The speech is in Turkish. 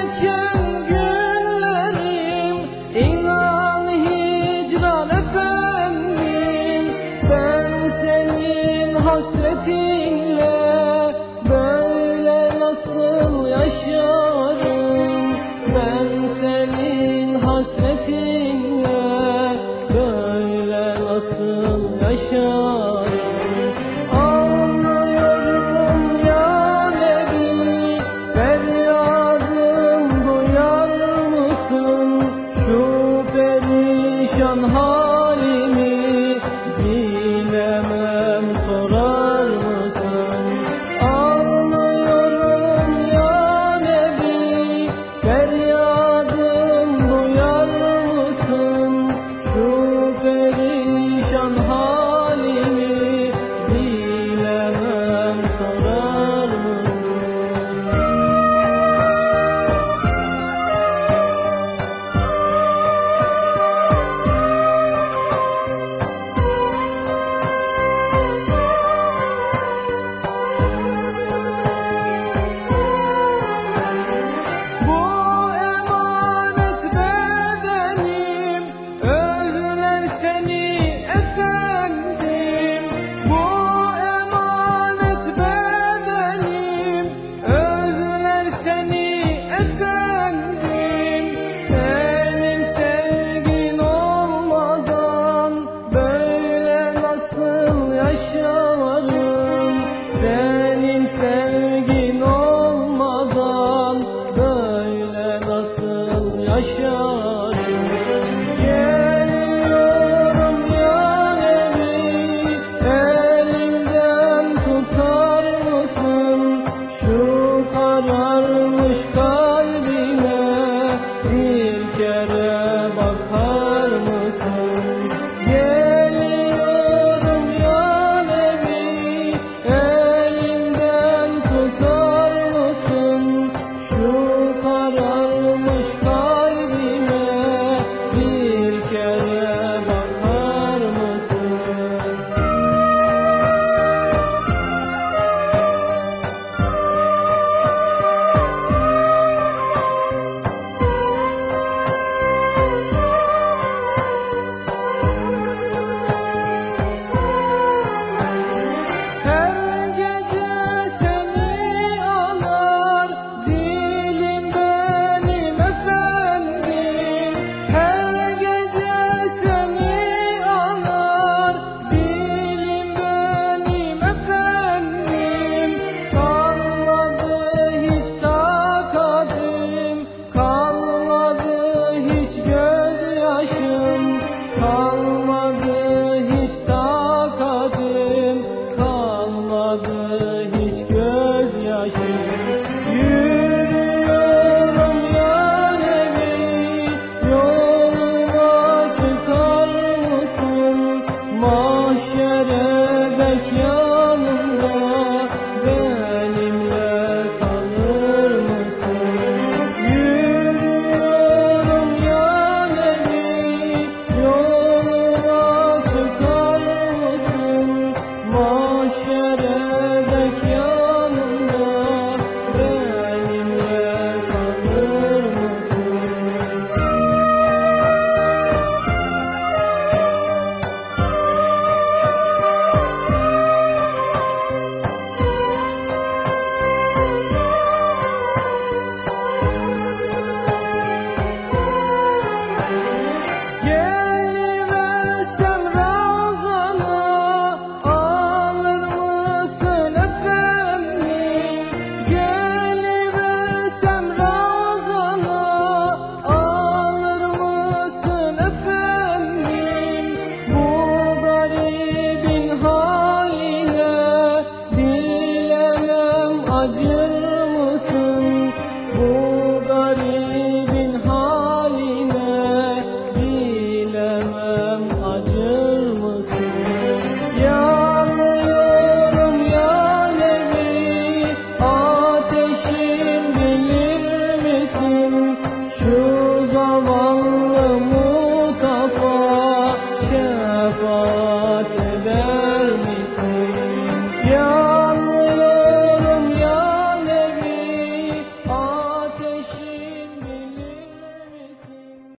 geçen günlerim inan hicran efendim. Ben senin hasretinle böyle nasıl yaşarım? Ben senin hasretinle böyle nasıl yaşarım? aşka